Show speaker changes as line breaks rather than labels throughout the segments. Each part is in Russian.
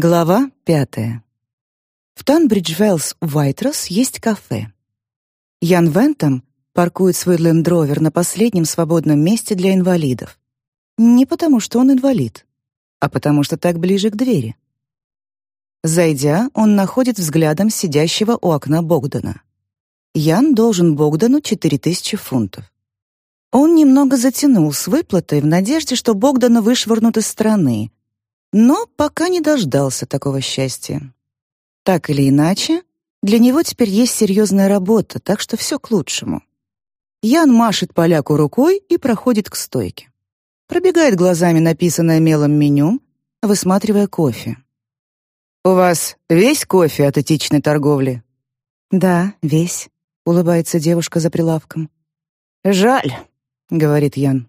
Глава пятая. В Танбридж-Веллс Уайтрос есть кафе. Ян Вентом паркует свой лендровер на последнем свободном месте для инвалидов. Не потому, что он инвалид, а потому что так ближе к двери. Зайдя, он находит взглядом сидящего у окна Богдана. Ян должен Богдану 4000 фунтов. Он немного затянул с выплатой в надежде, что Богдана вышвырнут из страны, но пока не дождался такого счастья. Так или иначе, для него теперь есть серьезная работа, так что все к лучшему. Ян машет поляку рукой и проходит к стойке. Пробегает глазами написанное мелом меню, высматривая кофе.
«У вас весь кофе от этичной торговли?»
«Да, весь», — улыбается девушка за прилавком.
«Жаль», — говорит Ян.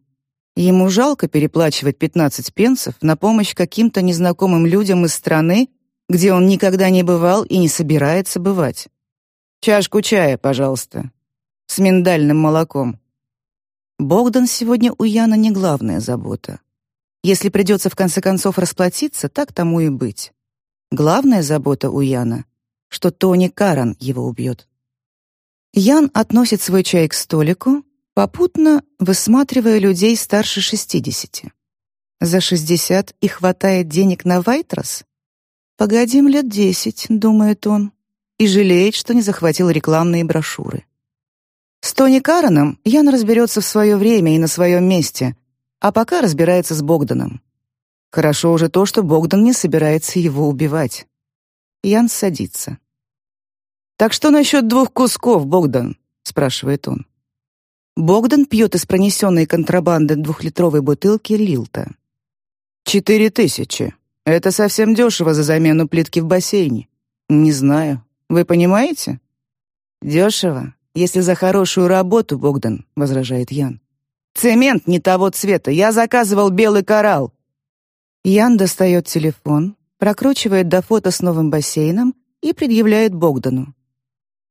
Ему жалко переплачивать 15 пенсов на помощь каким-то незнакомым людям из страны, где он никогда не бывал и не собирается бывать.
«Чашку чая, пожалуйста, с миндальным молоком».
Богдан сегодня у Яна не главная забота. Если придется в конце концов расплатиться, так тому и быть. Главная забота у Яна, что Тони Каран его убьет. Ян относит свой чай к столику, попутно высматривая людей старше 60. За 60 и хватает денег на Вайтрос? Погодим лет десять, думает он, и жалеет, что не захватил рекламные брошюры. С Тони Караном Ян разберется в свое время и на своем месте, а пока разбирается с Богданом. Хорошо уже то, что Богдан не собирается его убивать. Ян садится.
«Так что насчет двух кусков, Богдан?» — спрашивает он.
Богдан пьет из пронесенной контрабанды двухлитровой бутылки Лилта.
«Четыре тысячи. Это совсем дешево за замену плитки в бассейне. Не знаю. Вы понимаете?»
«Дешево, если за хорошую работу, Богдан», — возражает Ян.
«Цемент не того цвета. Я заказывал белый коралл».
Ян достает телефон, прокручивает до фото с новым бассейном и предъявляет Богдану.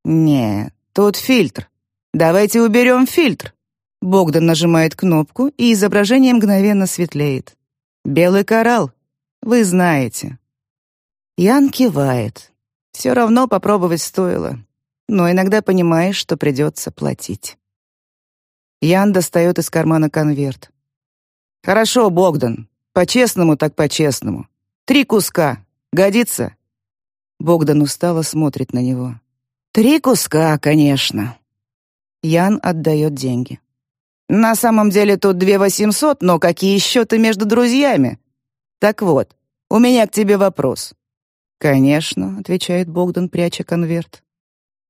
«Не, тут фильтр. «Давайте уберем фильтр».
Богдан нажимает кнопку, и изображение мгновенно светлеет. «Белый коралл. Вы знаете». Ян кивает. Все равно попробовать стоило. Но иногда понимаешь, что придется платить. Ян достает из кармана конверт.
«Хорошо, Богдан. По-честному так по-честному. Три куска. Годится?»
Богдан устало смотрит на него.
«Три куска, конечно».
Ян отдает деньги.
«На самом деле тут две восемьсот, но какие счеты между друзьями? Так вот, у меня к тебе вопрос».
«Конечно», — отвечает Богдан, пряча конверт.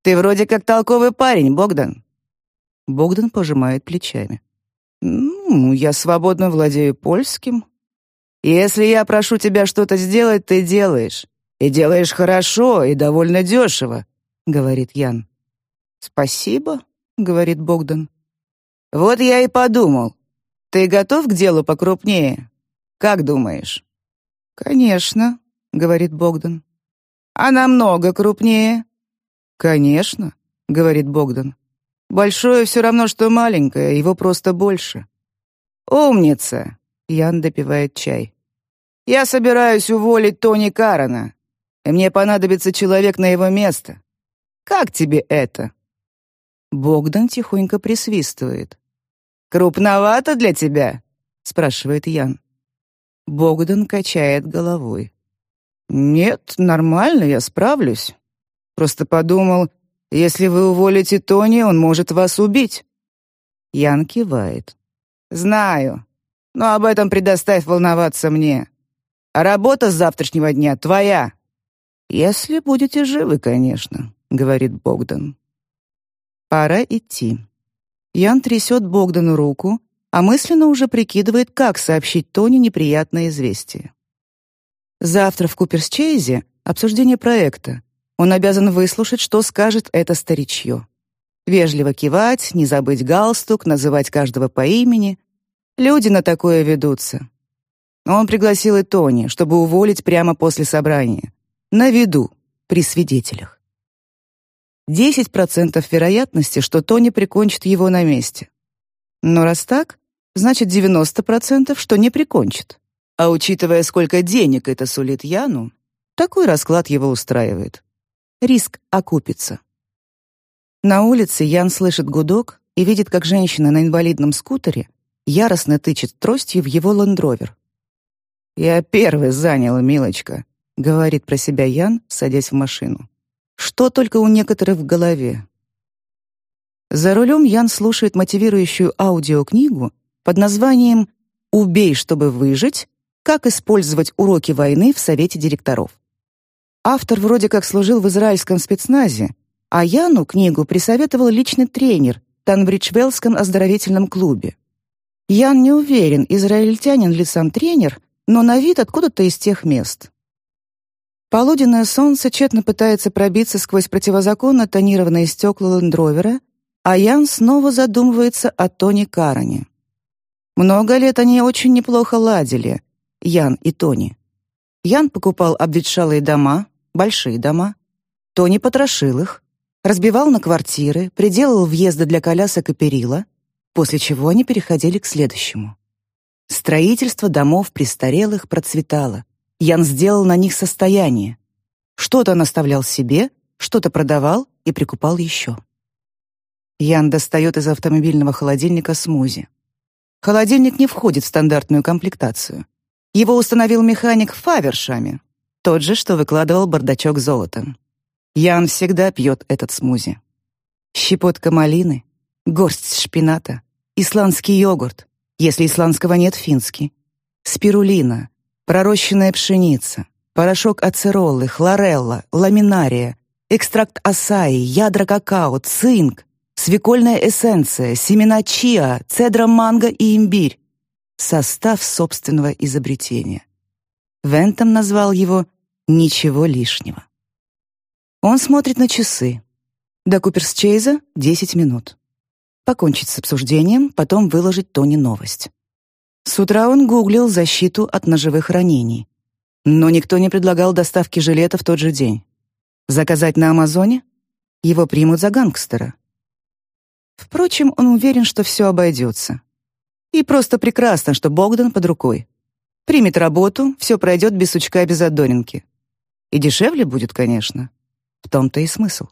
«Ты вроде как толковый парень, Богдан».
Богдан пожимает плечами.
«Ну, я свободно владею польским. Если я прошу тебя что-то сделать, ты делаешь. И делаешь хорошо, и довольно дешево», — говорит Ян.
«Спасибо», — говорит Богдан.
«Вот я и подумал. Ты готов к делу покрупнее? Как думаешь?»
«Конечно», — говорит Богдан.
«А намного крупнее?»
«Конечно», — говорит Богдан. «Большое все равно, что маленькое, его просто больше».
«Умница!»
— Ян допивает чай.
«Я собираюсь уволить Тони Карана, и мне понадобится человек на его место. Как тебе это?»
Богдан тихонько присвистывает.
«Крупновато для тебя?» — спрашивает Ян.
Богдан качает головой.
«Нет, нормально, я справлюсь. Просто подумал, если вы уволите Тони, он может вас убить».
Ян кивает.
«Знаю, но об этом предоставь волноваться мне. А работа с завтрашнего дня твоя».
«Если будете живы, конечно», — говорит Богдан. Пора идти. Ян трясет Богдану руку, а мысленно уже прикидывает, как сообщить Тони неприятное известие. Завтра в Куперсчейзе обсуждение проекта. Он обязан выслушать, что скажет это старичье. Вежливо кивать, не забыть галстук, называть каждого по имени. Люди на такое ведутся. Он пригласил и Тони, чтобы уволить прямо после собрания. На виду, при свидетелях. 10% вероятности, что Тони прикончит его на месте. Но раз так, значит 90%, что не прикончит. А учитывая, сколько денег это сулит Яну, Такой расклад его устраивает. Риск окупится. На улице Ян слышит гудок и видит, как женщина на инвалидном скутере яростно тычет тростью в его лендровер. «Я первый занял, милочка», — говорит про себя Ян, садясь в машину. Что только у некоторых в голове. За рулем Ян слушает мотивирующую аудиокнигу под названием «Убей, чтобы выжить. Как использовать уроки войны в Совете директоров». Автор вроде как служил в израильском спецназе, а Яну книгу присоветовал личный тренер в Танбриджвеллском оздоровительном клубе. Ян не уверен, израильтянин ли сам тренер, но на вид откуда-то из тех мест. Полуденное солнце тщетно пытается пробиться сквозь противозаконно тонированные стекла лендровера, а Ян снова задумывается о Тони Каране. Много лет они очень неплохо ладили, Ян и Тони. Ян покупал обветшалые дома, большие дома. Тони потрошил их, разбивал на квартиры, приделал въезды для колясок и перила, после чего они переходили к следующему. Строительство домов престарелых процветало. Ян сделал на них состояние. Что-то он оставлял себе, что-то продавал и прикупал еще. Ян достает из автомобильного холодильника смузи. Холодильник не входит в стандартную комплектацию. Его установил механик в Фавершаме, тот же, что выкладывал бардачок золотом. Ян всегда пьет этот смузи. Щепотка малины, горсть шпината, исландский йогурт, если исландского нет, финский, спирулина, пророщенная пшеница, порошок ацеролы, хлорелла, ламинария, экстракт асаи, ядра какао, цинк, свекольная эссенция, семена чиа, цедра манго и имбирь. Состав собственного изобретения. Вентом назвал его «ничего лишнего». Он смотрит на часы. До Куперсчейза — 10 минут. Покончить с обсуждением, потом выложить Тони новость. С утра он гуглил защиту от ножевых ранений. Но никто не предлагал доставки жилета в тот же день. Заказать на Амазоне? Его примут за гангстера. Впрочем, он уверен, что все обойдется. И просто прекрасно, что Богдан под рукой. Примет работу, все пройдет без сучка и без отдоринки. И дешевле будет, конечно. В том-то и смысл.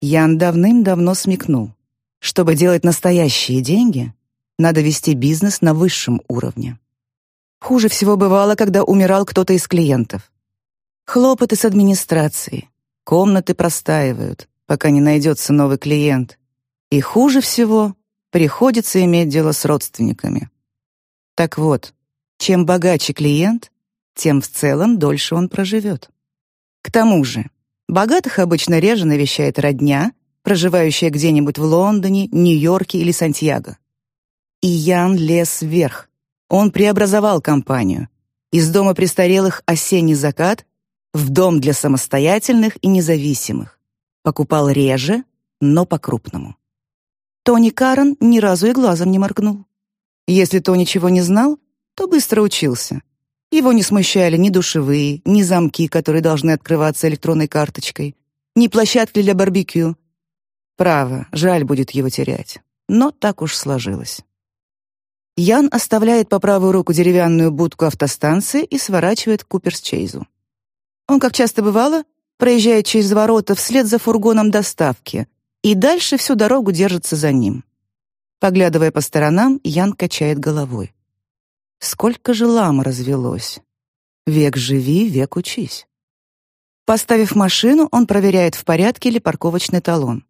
Ян давным-давно смекнул. Чтобы делать настоящие деньги, надо вести бизнес на высшем уровне. Хуже всего бывало, когда умирал кто-то из клиентов. Хлопоты с администрацией, комнаты простаивают, пока не найдется новый клиент. И хуже всего приходится иметь дело с родственниками. Так вот, чем богаче клиент, тем в целом дольше он проживет. К тому же, богатых обычно реже навещает родня, проживающая где-нибудь в Лондоне, Нью-Йорке или Сантьяго. И Ян лез вверх. Он преобразовал компанию. Из дома престарелых «Осенний закат» в дом для самостоятельных и независимых. Покупал реже, но по-крупному. Тони Карен ни разу и глазом не моргнул. Если то ничего не знал, то быстро учился. Его не смущали ни душевые, ни замки, которые должны открываться электронной карточкой, ни площадки для барбекю. Право, жаль будет его терять. Но так уж сложилось. Ян оставляет по правую руку деревянную будку автостанции и сворачивает к Куперсчейзу. Он, как часто бывало, проезжает через ворота вслед за фургоном доставки и дальше всю дорогу держится за ним. Поглядывая по сторонам, Ян качает головой. Сколько же лам развелось. Век живи, век учись. Поставив машину, он проверяет, в порядке ли парковочный талон.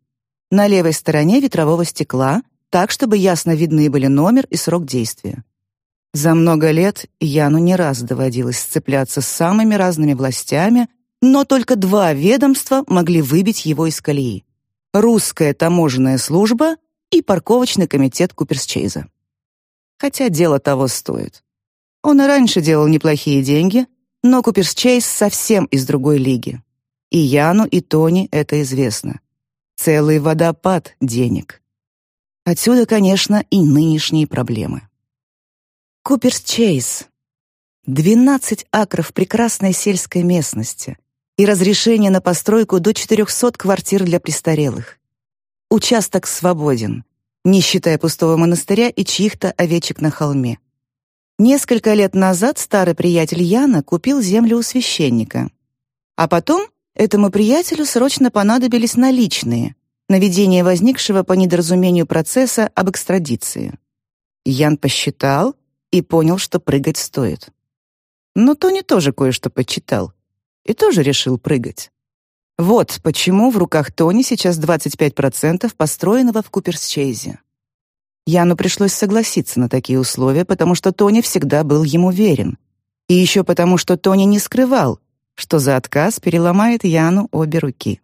На левой стороне ветрового стекла так, чтобы ясно видны были номер и срок действия. За много лет Яну не раз доводилось сцепляться с самыми разными властями, но только два ведомства могли выбить его из колеи. Русская таможенная служба и парковочный комитет Куперсчейза. Хотя дело того стоит. Он и раньше делал неплохие деньги, но Куперсчейз совсем из другой лиги. И Яну, и Тони это известно. Целый водопад денег. Отсюда, конечно, и нынешние проблемы. Куперс Чейз. 12 акров прекрасной сельской местности и разрешение на постройку до 400 квартир для престарелых. Участок свободен, не считая пустого монастыря и чьих-то овечек на холме. Несколько лет назад старый приятель Яна купил землю у священника. А потом этому приятелю срочно понадобились наличные на ведение возникшего по недоразумению процесса об экстрадиции. Ян посчитал и понял, что прыгать стоит. Но Тони тоже кое-что подчитал и тоже решил прыгать. Вот почему в руках Тони сейчас 25% построенного в Куперсчейзе. Яну пришлось согласиться на такие условия, потому что Тони всегда был ему верен. И еще потому, что Тони не скрывал, что за отказ переломает Яну обе руки.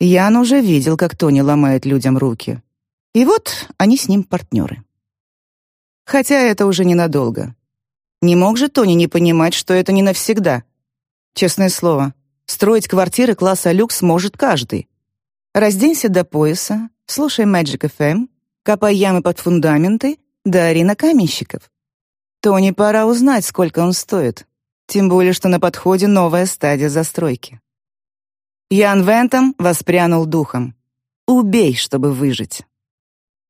Ян уже видел, как Тони ломает людям руки. И вот они с ним партнеры. Хотя это уже ненадолго. Не мог же Тони не понимать, что это не навсегда. Честное слово, строить квартиры класса люкс может каждый. Разденься до пояса, слушай Magic FM копай ямы под фундаменты, дари на каменщиков. Тони пора узнать, сколько он стоит. Тем более, что на подходе новая стадия застройки. Ян Вентом воспрянул духом. «Убей, чтобы выжить».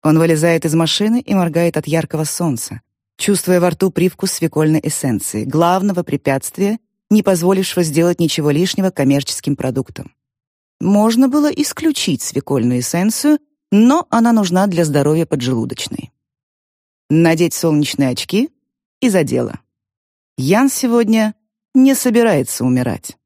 Он вылезает из машины и моргает от яркого солнца, чувствуя во рту привкус свекольной эссенции, главного препятствия, не позволившего сделать ничего лишнего коммерческим продуктом. Можно было исключить свекольную эссенцию но она нужна для здоровья поджелудочной. Надеть солнечные очки и за дело. Ян сегодня не собирается умирать.